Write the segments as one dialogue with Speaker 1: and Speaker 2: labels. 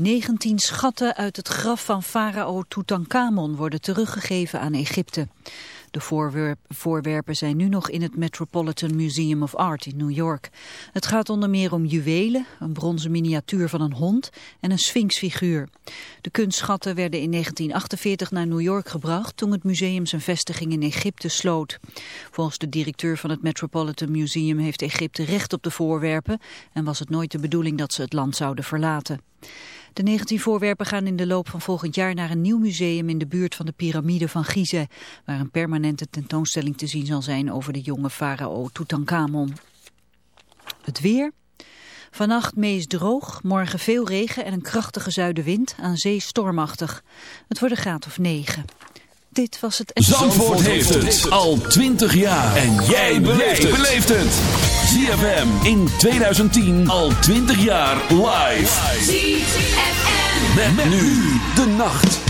Speaker 1: 19 schatten uit het graf van farao Tutankhamon worden teruggegeven aan Egypte. De voorwerpen zijn nu nog in het Metropolitan Museum of Art in New York. Het gaat onder meer om juwelen, een bronzen miniatuur van een hond en een sphinxfiguur. De kunstschatten werden in 1948 naar New York gebracht toen het museum zijn vestiging in Egypte sloot. Volgens de directeur van het Metropolitan Museum heeft Egypte recht op de voorwerpen en was het nooit de bedoeling dat ze het land zouden verlaten. De 19 voorwerpen gaan in de loop van volgend jaar naar een nieuw museum in de buurt van de piramide van Gizeh, waar een permanente tentoonstelling te zien zal zijn over de jonge farao Tutankhamon. Het weer. Vannacht meest droog, morgen veel regen en een krachtige zuidenwind, aan zee stormachtig. Het wordt een graad of 9. Dit was het...
Speaker 2: Zandvoort heeft het al 20 jaar. En jij beleeft het. ZFM in 2010 al 20 jaar live.
Speaker 3: ZFM.
Speaker 2: Met, met nu de nacht.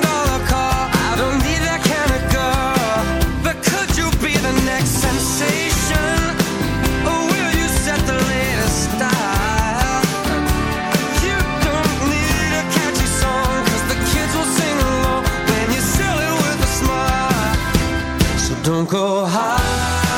Speaker 4: don't go oh, higher ah.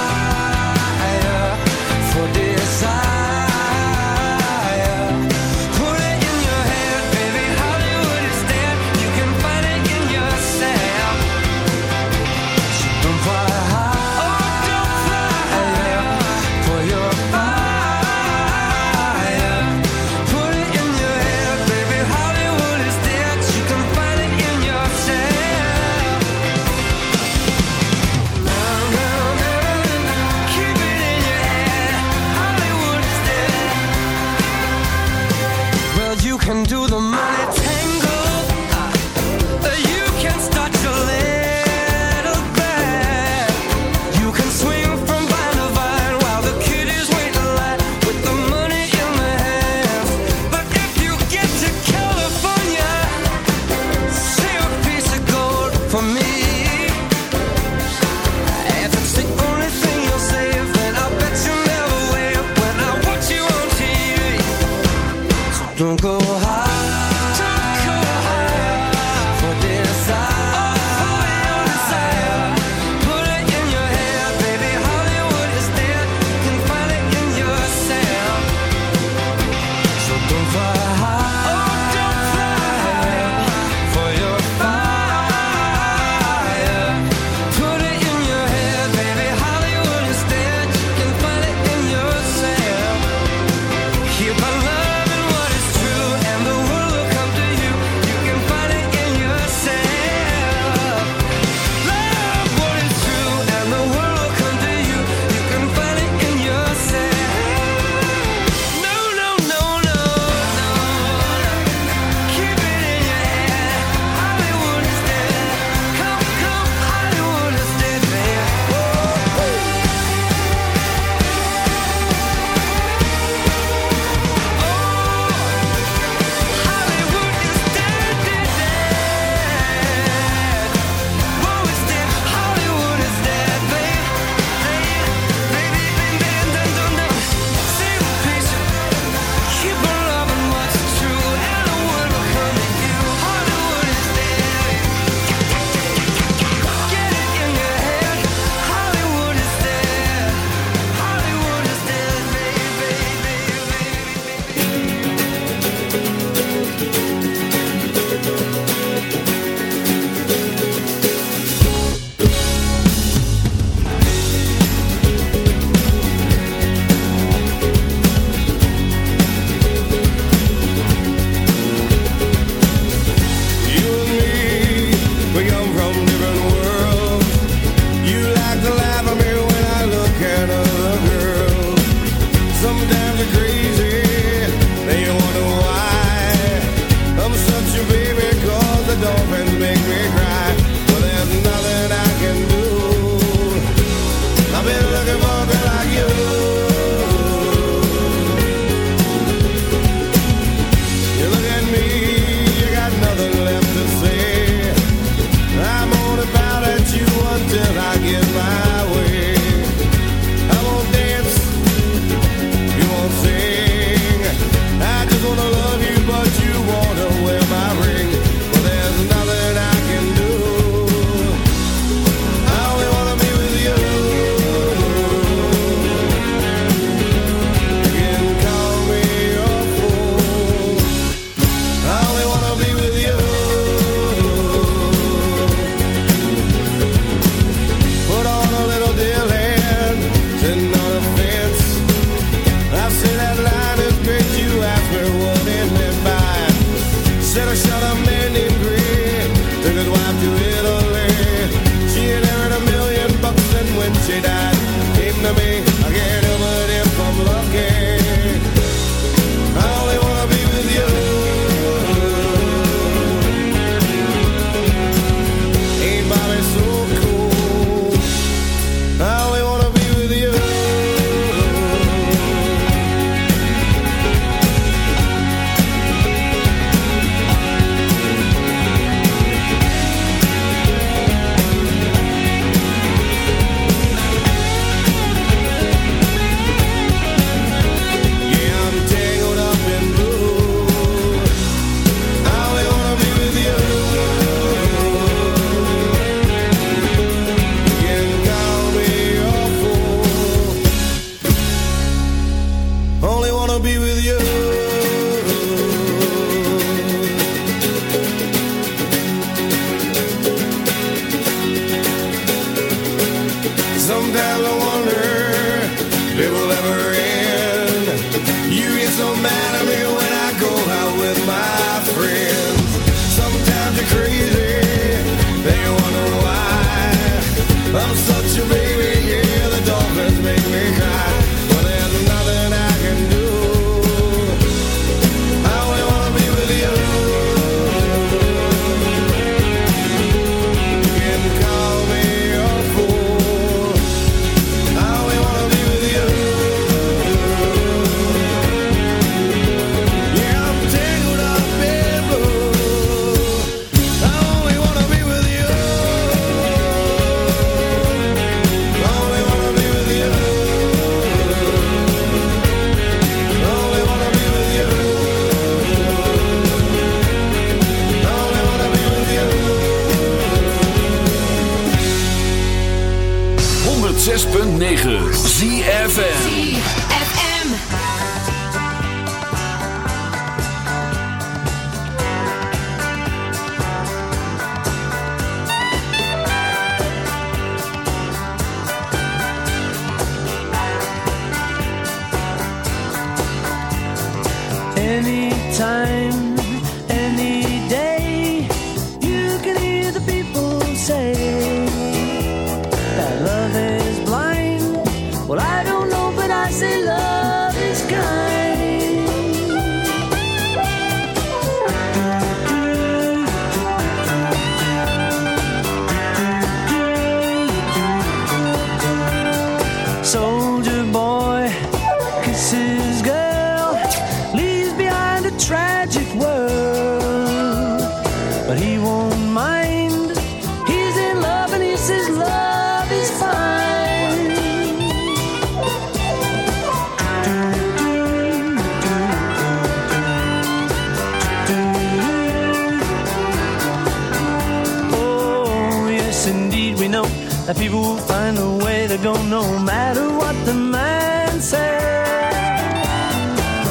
Speaker 4: away they don't no matter what the man says.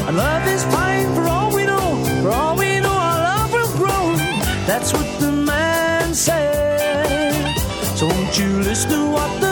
Speaker 4: And love is fine for all we know, for all we know our love will grow. That's what the man says. So won't you listen to what the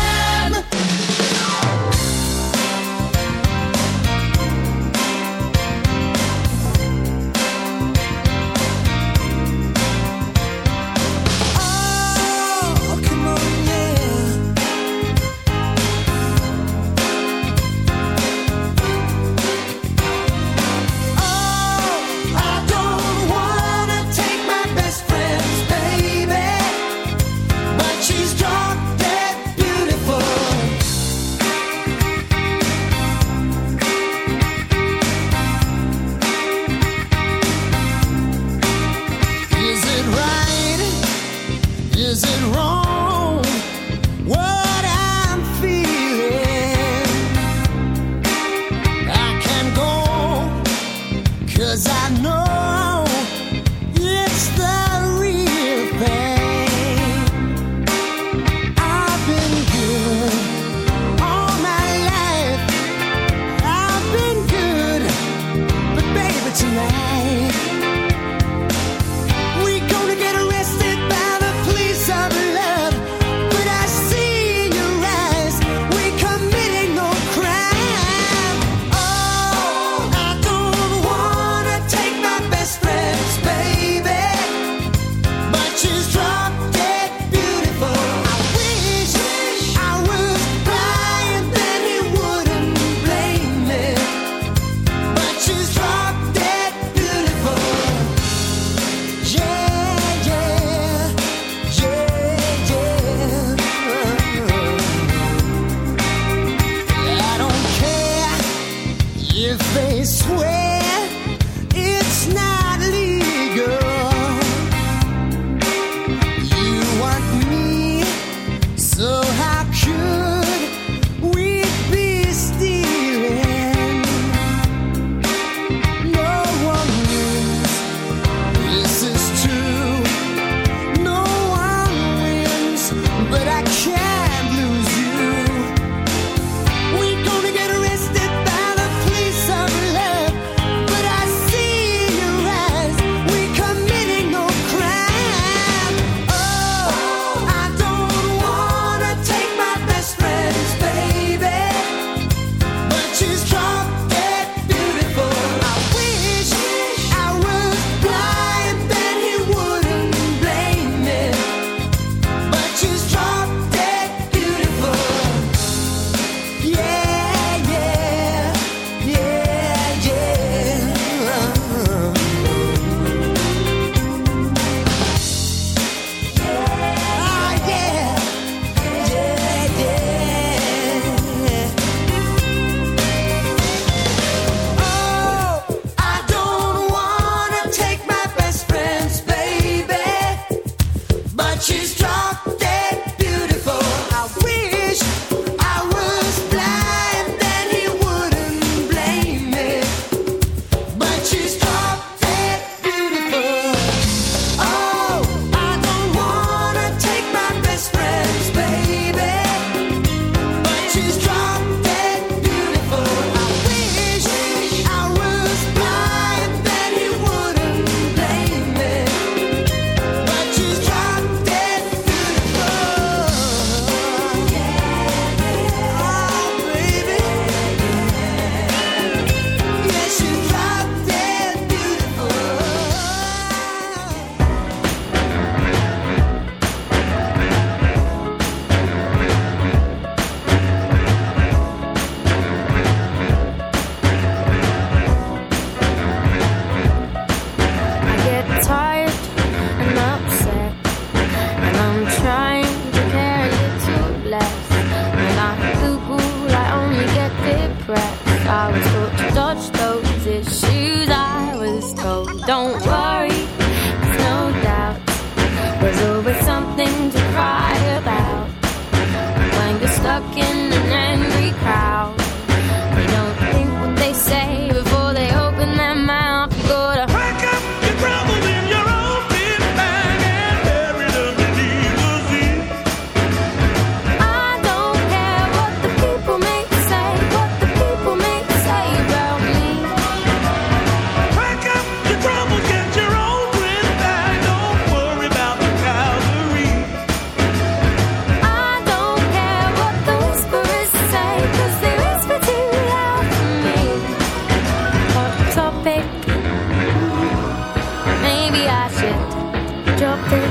Speaker 5: drop it.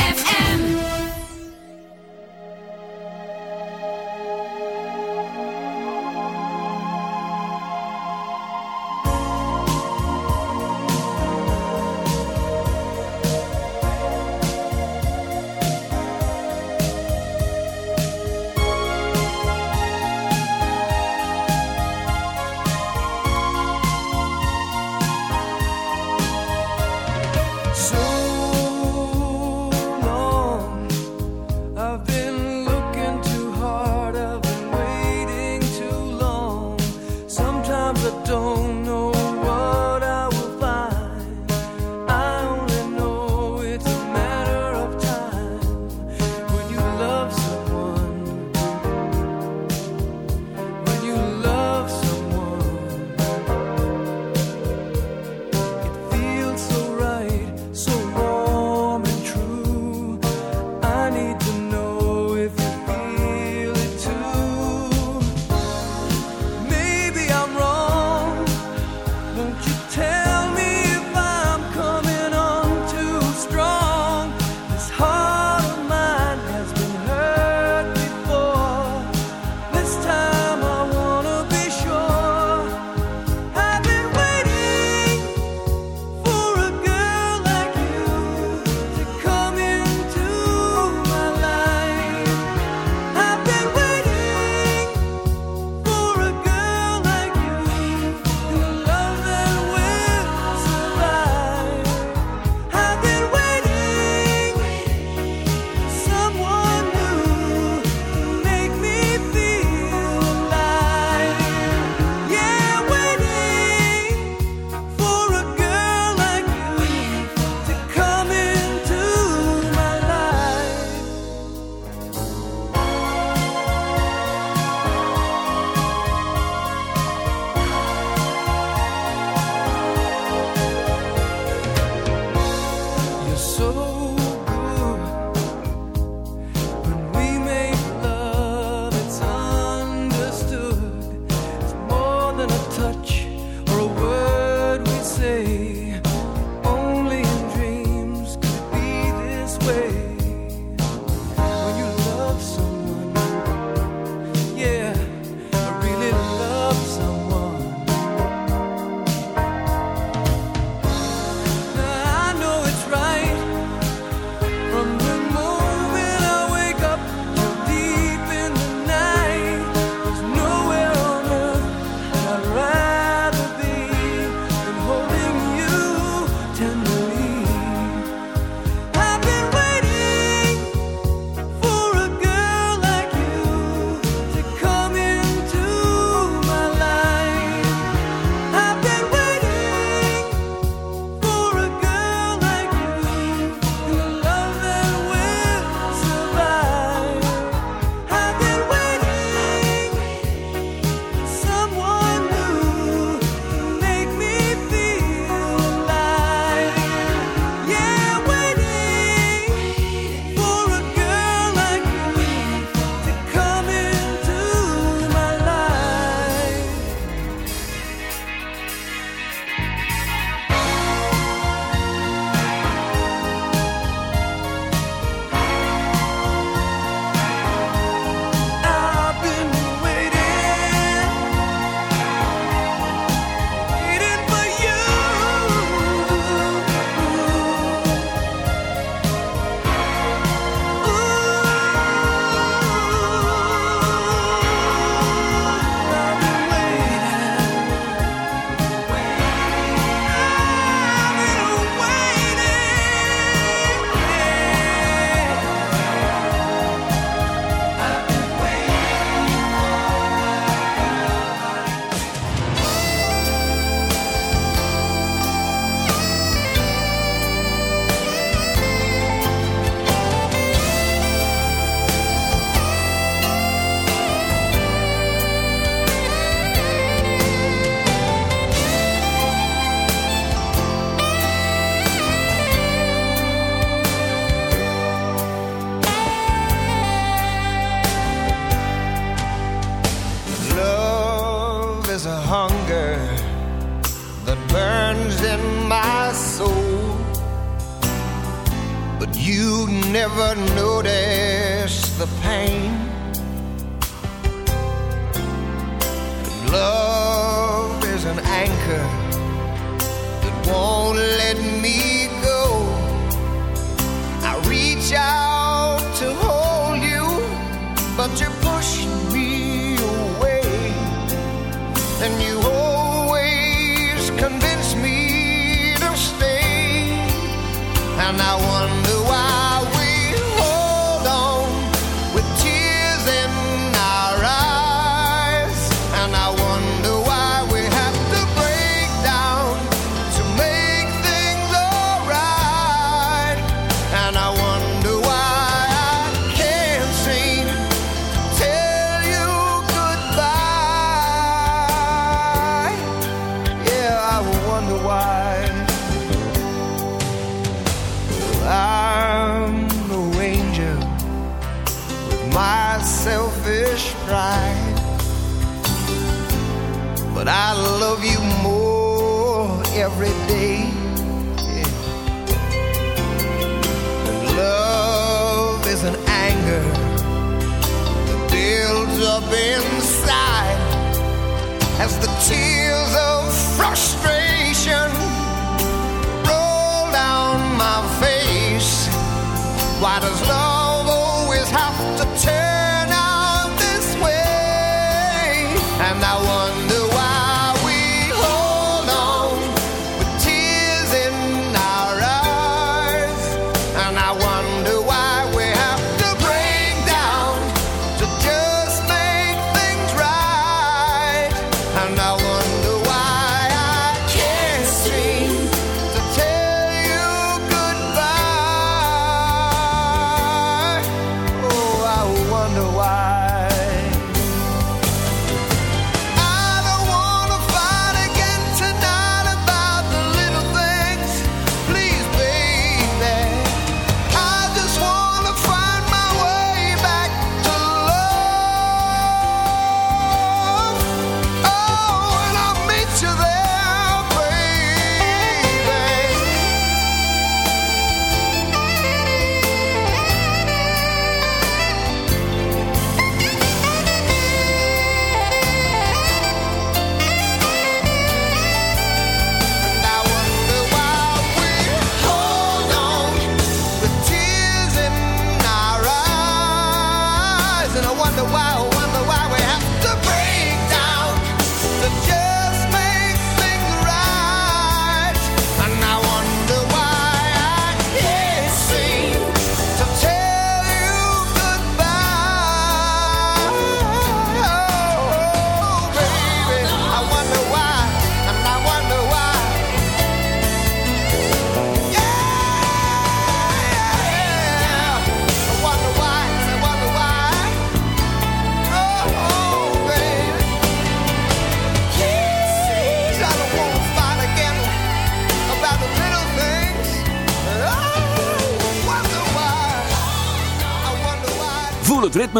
Speaker 6: And I wonder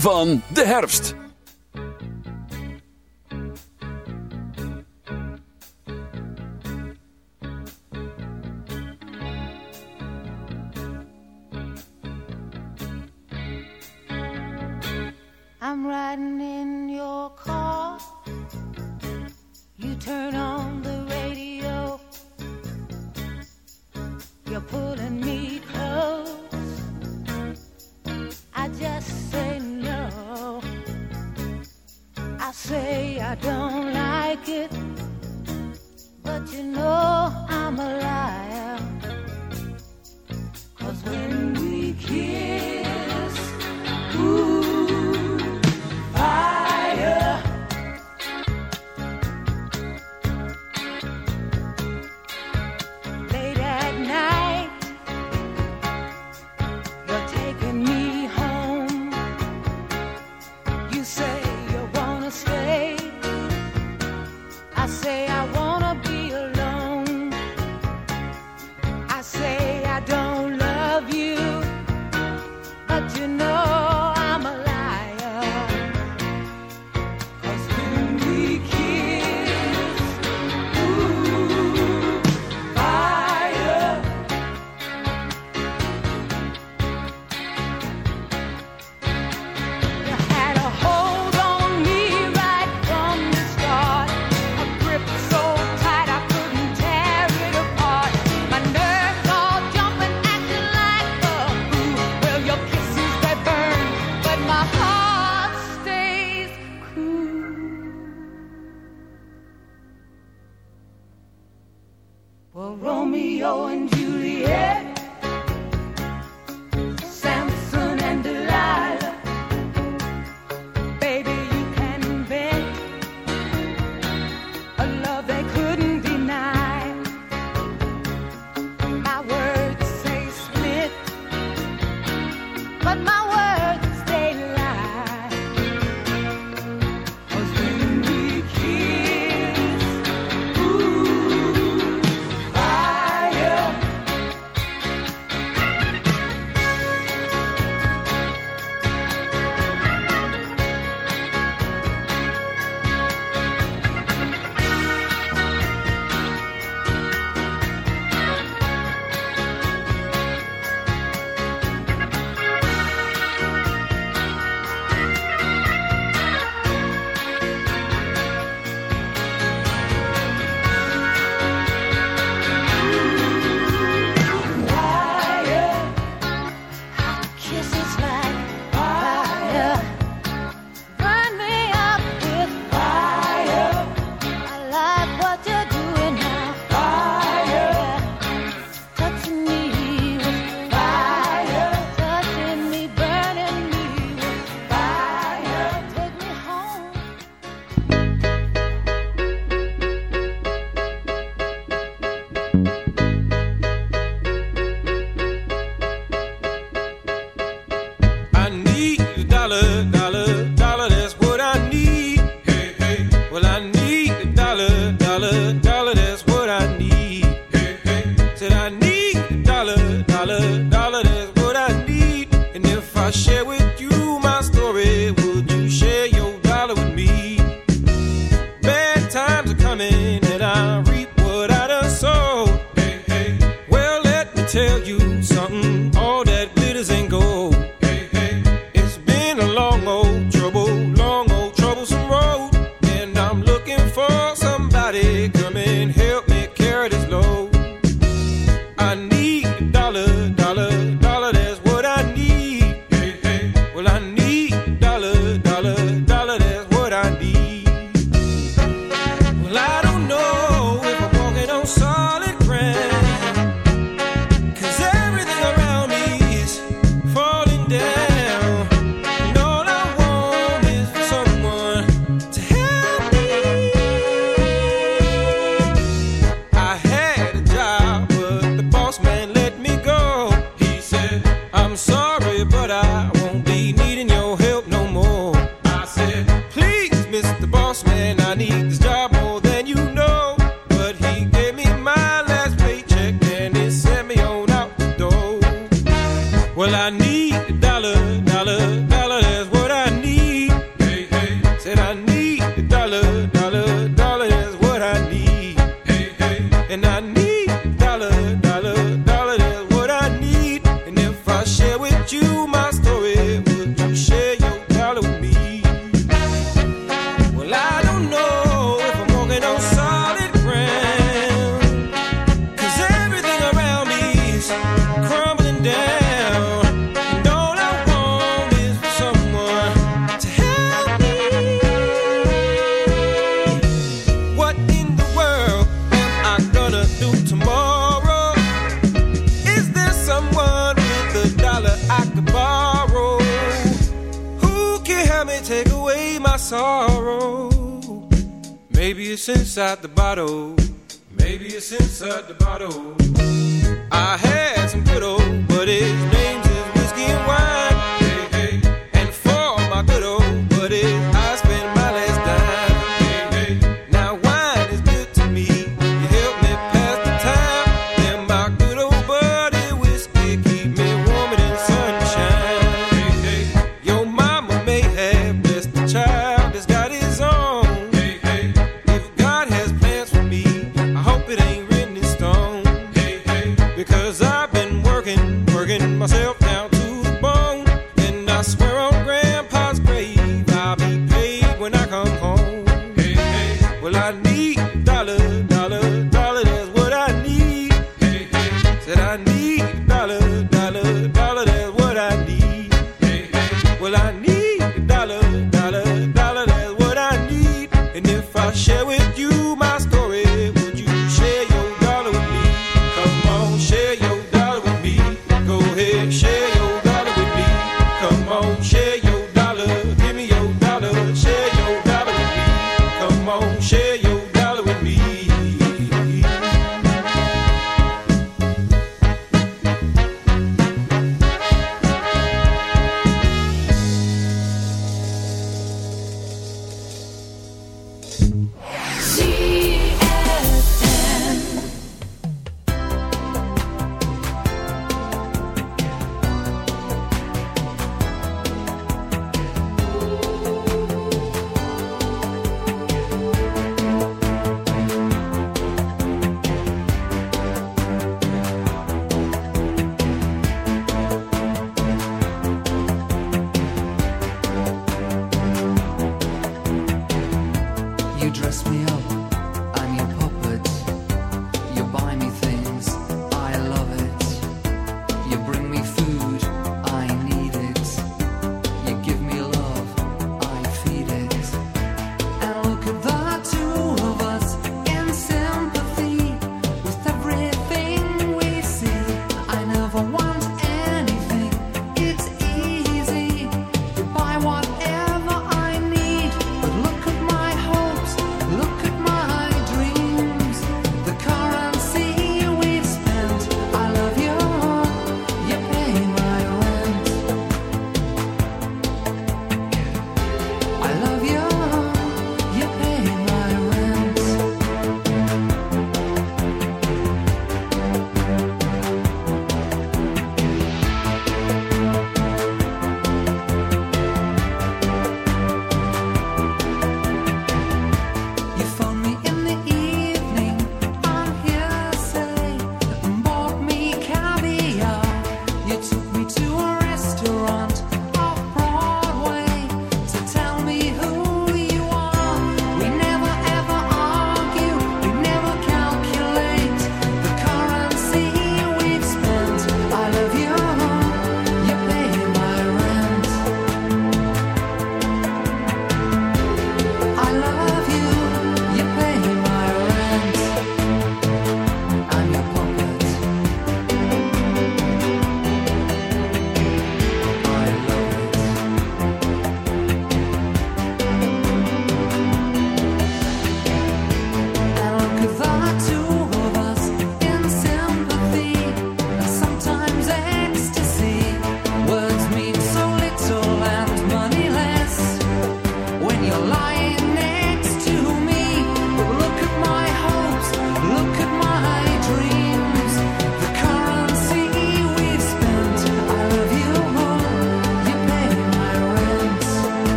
Speaker 7: van de herfst.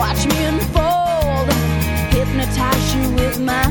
Speaker 3: watch me unfold, hypnotize you with my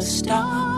Speaker 8: stop.